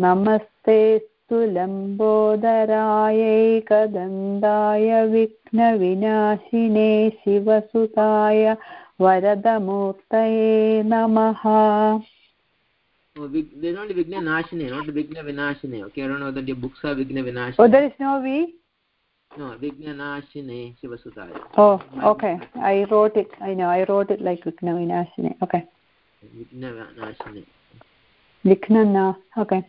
B: नमस्ते लम्बोदरायैकदन्दाय विघ्नविनाशिने शिवसुताय वरदमूर्तये नमः
A: oh, vig- there's only vigna nashine not vigna vinashine okay i don't know whether your books are vigna vinashine
B: Oh, there is no V?
A: no vigna nashine shivasudaya
B: Oh, okay. I wrote it. I know. I wrote it like Vighna Vinashine. Okay.
A: vigna nashine
B: Vighna Okay.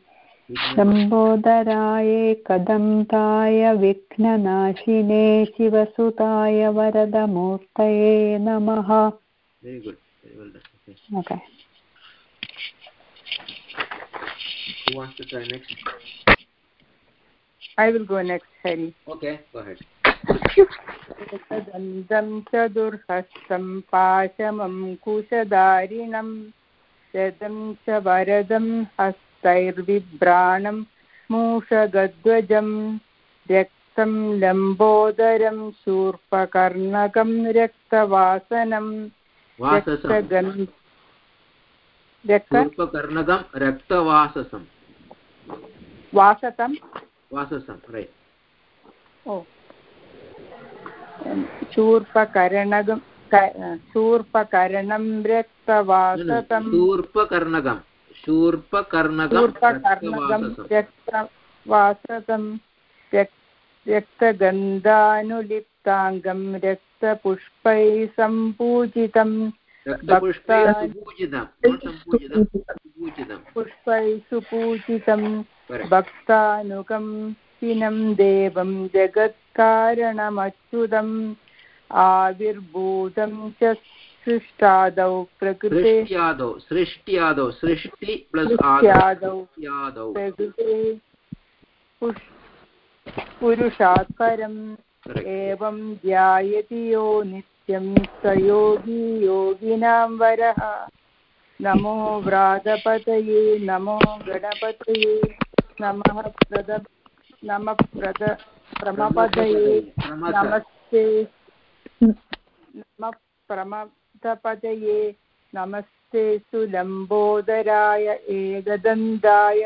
B: लम्बोदराय कदन्ताय विघ्ननाशिने शिवसुताय वरदमूर्तये नमः
A: okay who wants to try next
F: I will go next, Hari.
A: okay go ahead
F: एकदन्तं चतुर्हस्तं पाशमं कुशधारिणं शतं च वरदं हस्तैर्बिभ्राणं मूषगध्वजं रक्तं लम्बोदरं शूर्पकर्णकं रक्तवासनं रक्तगन् वासतं ओ शूर्पकर्णगं शूर्पकर्णं. रक्तवासतं शूर्पकर्णकं
A: raktavasasam
F: रक्तवासतं रक्तगन्धानुलिप्ताङ्गं रक्तपुष्पैः सम्पूजितं। पुष्पैः सुपूजितं भक्तानुकम्पिनं देवं जगत्कारणमच्युतम् आविर्भूतं च सृष्टादौ प्रकृते
A: सृष्ट्यादौ सृष्ट्यादौ सृष्टि प्लस्
F: सृष्ट्यादौ
A: यादौ
F: प्रकृते पुरुषात् परम् एवं ध्यायति यो नित्यं स योगी योगिनां वरः। नमो व्रातपतये नमो गणपतये नमः प्रद नमः प्रद प्रमपदये नमस्ते। नमः प्रमदपदये नमस्ते सुलम्बोदराय एकदन्ताय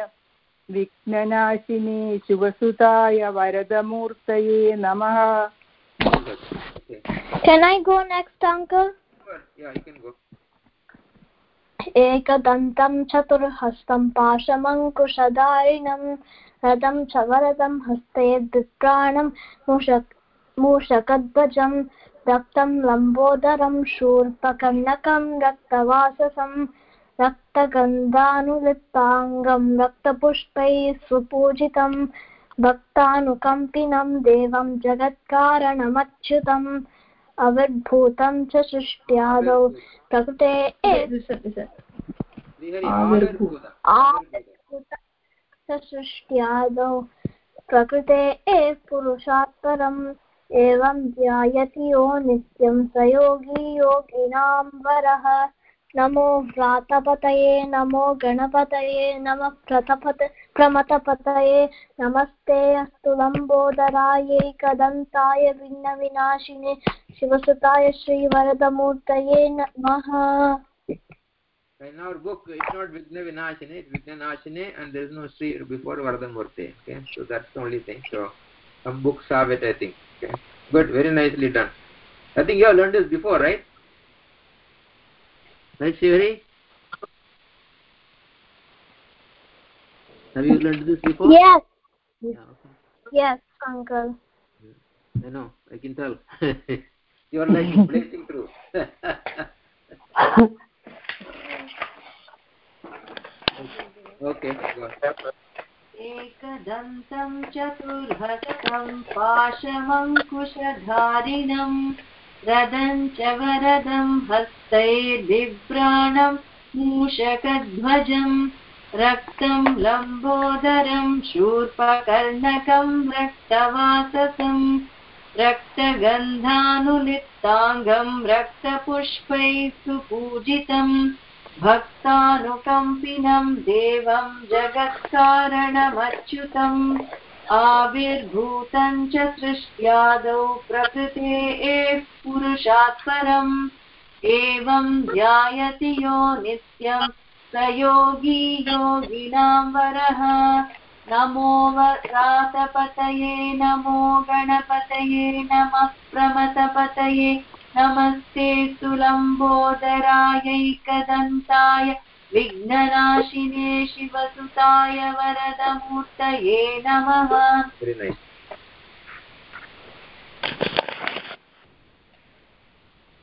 F: विघ्ननाशिने शिवसुताय वरदमूर्तये नमः
H: Can I go next, uncle?
A: Yeah, you can go.
H: एकदन्तं चतुर्हस्तं पाशमङ्कुशधारिणं रथं च वरदं हस्ते द्विप्राणं मूषक मूषकध्वजं रक्तं लम्बोदरं शूर्पकर्णकं रक्तवाससं रक्तगन्धानुलिप्ताङ्गं रक्तपुष्पैः सुपूजितं भक्तानुकम्पिनं देवं जगत्कारणमच्युतम् अविर्भूतं च सृष्ट्यादौ प्रकृते. सृष्ट्यादौ प्रकृते एव पुरुषात् परम् एवं ध्यायति यो नित्यं स योगी योगिनां वरः नमो व्रातपतये नमो गणपतये नमः प्रतपत प्रमथपतये नमस्ते अस्तु लम्बोदरायैकदन्ताय भिन्नविनाशिने शिवसुताय श्रीवरदमूर्तये नमः
A: In our book, it's not Vigna Vinashine, it's Vigna Nashine, and there is no Sri before Vardhamurti. Okay, so that's the only thing. So some books have it, I think. Okay, good, very nicely done. I think you have learned this before, right? Right, Shivari? Have you learned this before?
H: Yes,
A: Yeah, okay.
H: yes, uncle.
A: I know, I can tell. you are like blazing through. okay, go ahead.
E: एकदन्तं चतुर्हस्तं पाशमङ्कुशधारिणं, रदं च वरदं हस्तैर्बिभ्राणं मूषकध्वजं, रक्तं लम्बोदरं शूर्पकर्णकं रक्तवाससं, रक्तगन्धानुलिप्ताङ्गं रक्तपुष्पैः सुपूजितम्। भक्तानुकम्पिनं देवं जगत्कारणमच्युतम् आविर्भूतं च सृष्ट्यादौ प्रकृते एव पुरुषात् परम् एवं ध्यायति यो नित्यं स योगी योगिनां वरः। नमो व्रातपतये नमो गणपतये, नमः प्रमथपतये। नमस्ते सुलम्बोदरायैकदन्ताय विघ्ननाशिने शिवसुताय वरदमूर्तये नमः.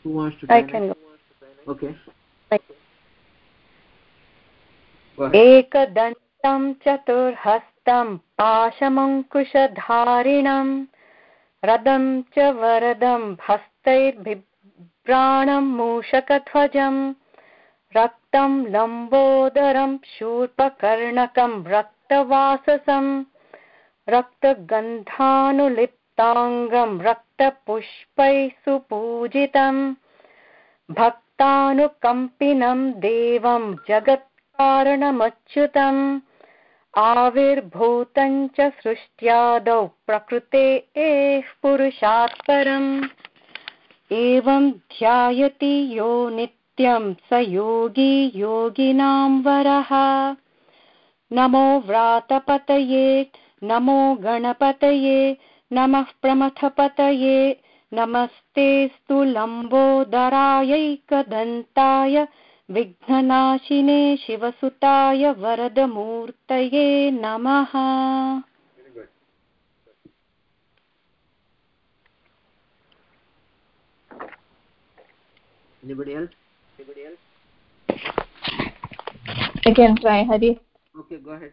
A: Who wants to
G: I can go.
A: Okay.
G: Right.
A: Go ahead.
G: एकदन्तं चतुर्हस्तं पाशमङ्कुशधारिणं रदं च वरदं हस्तैर्बिभ्राणं मूषकध्वजं, रक्तं लम्बोदरं शूर्पकर्णकं रक्तवाससं, रक्तगन्धानुलिप्ताङ्गं रक्तपुष्पैः सुपूजितं, भक्तानुकम्पिनं देवं जगत्कारणमच्युतम्। आविर्भूतं च सृष्ट्यादौ प्रकृते एः पुरुषात् परम् एवं ध्यायति यो नित्यं स योगी योगिनां वरः। नमो व्रातपतये, नमो गणपतये, नमः प्रमथपतये, नमस्तेऽस्तु लम्बोदरायैकदन्ताय विघ्ननाशिने शिवसुताय वरदमूर्तये नमः
A: Anybody else? Anybody else?
H: I can try, Hari.
A: Okay, go ahead.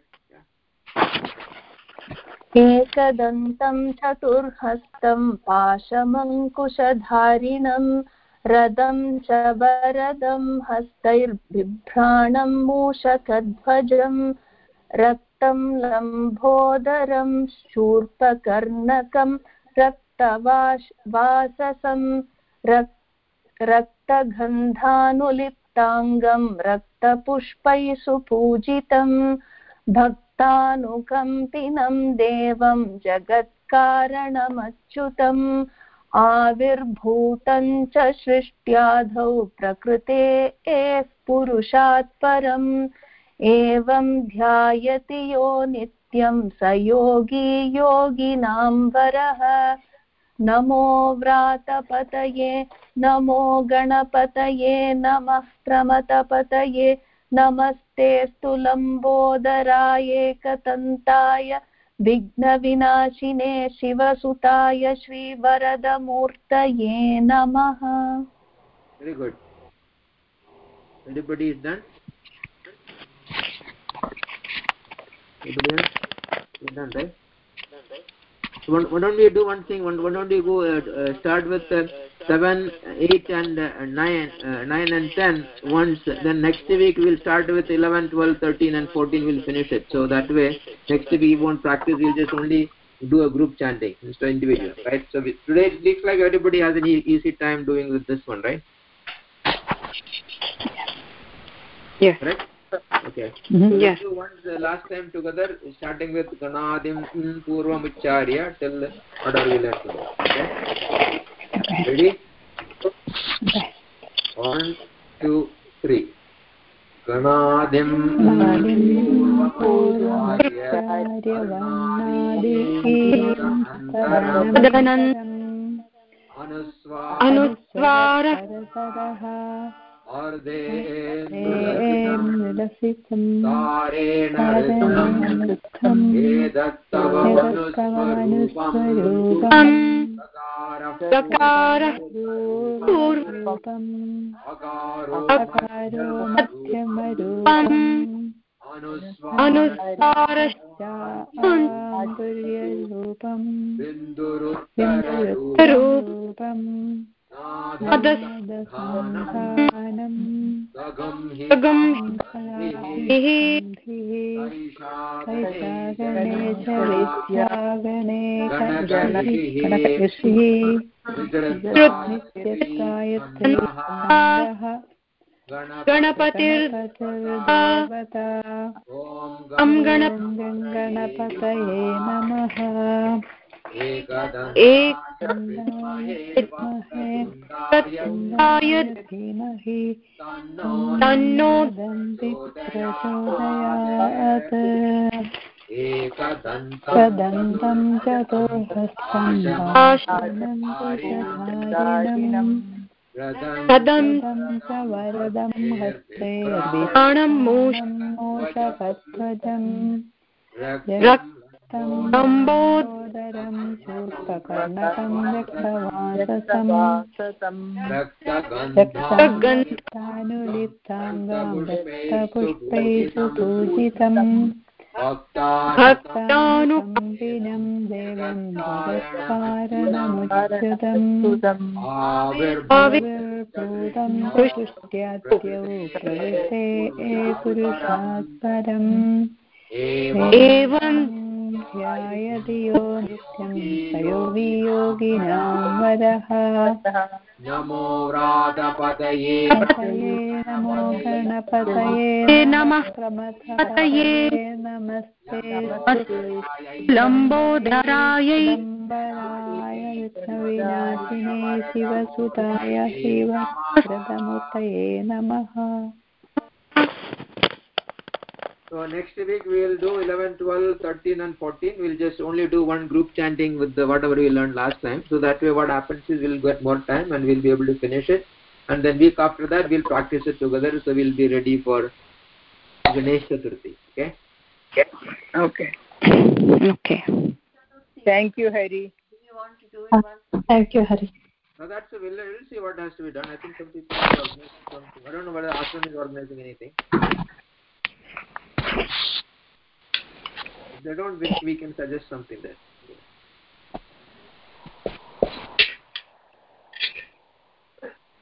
H: एकदन्तं चतुर्हस्तं पाशमङ्कुशधारिणं रदं च वरदं हस्तैर्बिभ्राणं मूषकध्वजं रक्
I: रक्तं लम्भोदरं शूर्पकर्णकं रक्तवास वाससं, रक् रक्तगन्धानुलिप्ताङ्गं, रक्तपुष्पैः सुपूजितं, भक्तानुकम्पिनं देवं जगत्कारणमच्युतम्। आविर्भूतं च सृष्ट्याधौ प्रकृतेः पुरुषात् परम्। एवं ध्यायति यो नित्यं स योगी योगिनां वरः। नमो व्रातपतये, नमो गणपतये, नमः प्रमतपतये नमस्तेऽस्तु लम्बोदरायेकतन्ताय विघ्नविनाशिने शिवसुताय श्रीवरदमूर्तये नमः
A: very good everybody is done everybody is done right so why, why don't we do one thing why, why don't we go uh, uh, start with uh, 7 8 and uh, 9 uh, 9 and 10 once then next week we'll start with 11 12 13 and 14 we'll finish it so that way next week we won't practice we'll just only do a group chanting instead of individual right so we, today it looks like everybody has an e easy time doing with this one right
G: Yes.
A: Correct? Okay.
B: Mhm.
A: So
G: Yes.
A: let's once uh, last time together, starting with Ganadim mm, Purvam Ucharya till whatever we learned today. Okay?
B: Okay.
A: Ready?
B: Okay.
A: One, two, three.
G: तदनन्तरम्
A: Anuswa
G: अनुस्वार
B: अनुस्वारः
A: Ardhendralasitam
B: निलसितम्
A: Tareण Ritam
B: तरणृद्धम्
A: Edattava Manuswarupam
B: यदत्तवनुस्वरूपम्
G: सकार
B: रूपम्
A: Akaro
B: अकारो मध्यमरूपम्
G: अनुस्वारश्च
B: आन्तर्यरूपम्
A: Binduruttara
B: रूपम्
G: नादसन्धानम्
A: Sagam hi
G: गम्
B: धिः कैशागणे च विद्यागणे गणकृषिः नित्यगायत्री छन्दः
G: गणपतिर्
B: गणपतिर्देवता। ॐ गणपतये नमः।
G: एक
B: धीमहि
G: तन्नो
B: दन्ति प्रचोदयात्
A: एकदन्तं
B: चतुर्हस्तं भाषणं चधारिणम् च वरदं हस्ते
G: प्राणं मोष
B: मोषकध्वजम्
G: रक्तं लम्बोद
B: रक्तोदरं शूर्पकर्णकं रक्तवाससं भक्तानुकम्पिनं देवं जगत्कारणमुच्युतम् आविर्भूतं सृष्ट्याद्यौ प्रवृत्ते पुरुषात् परम्
G: एवं
B: ध्यायति यो नित्यं स योगी योगिनां वरः
A: नमो व्रातपतये
B: पतये नमो गणपतये
G: नमः
B: प्रमथपतये नमस्ते।
G: लम्बोदरायै।
B: लम्बराय विघ्नविनाशिने शिवसुताय शिवप्रदमूर्तये नमः।
A: So next week we will do 11, 12, 13 and 14. We'll just only do one group chanting with the whatever we learned last time. So that way what happens is we'll get more time and we'll be able to finish it. And then week after that we'll practice it together so we'll be ready for Ganesh Chaturthi. Okay?
F: Okay.
G: Okay.
F: Thank you, Hari.
D: Thank you, Hari.
A: Now that's a, we'll, we'll see what has to be done. I think some people are organizing something. I don't know whether Ashwin is organizing anything. They don't, wish, we can suggest something there.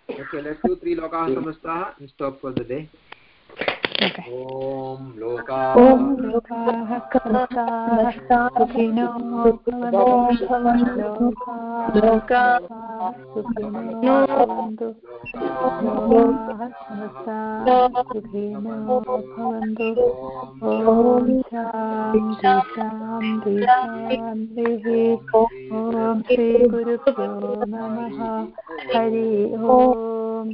A: Okay, let's do three lokaha samastaha and stop for the day. ॐ लोका
B: सुखिनो भवन्तु ॐ शान्ति शान्तिः। ॐ श्रीगुरुभ्यो नमः। हरि ओम्।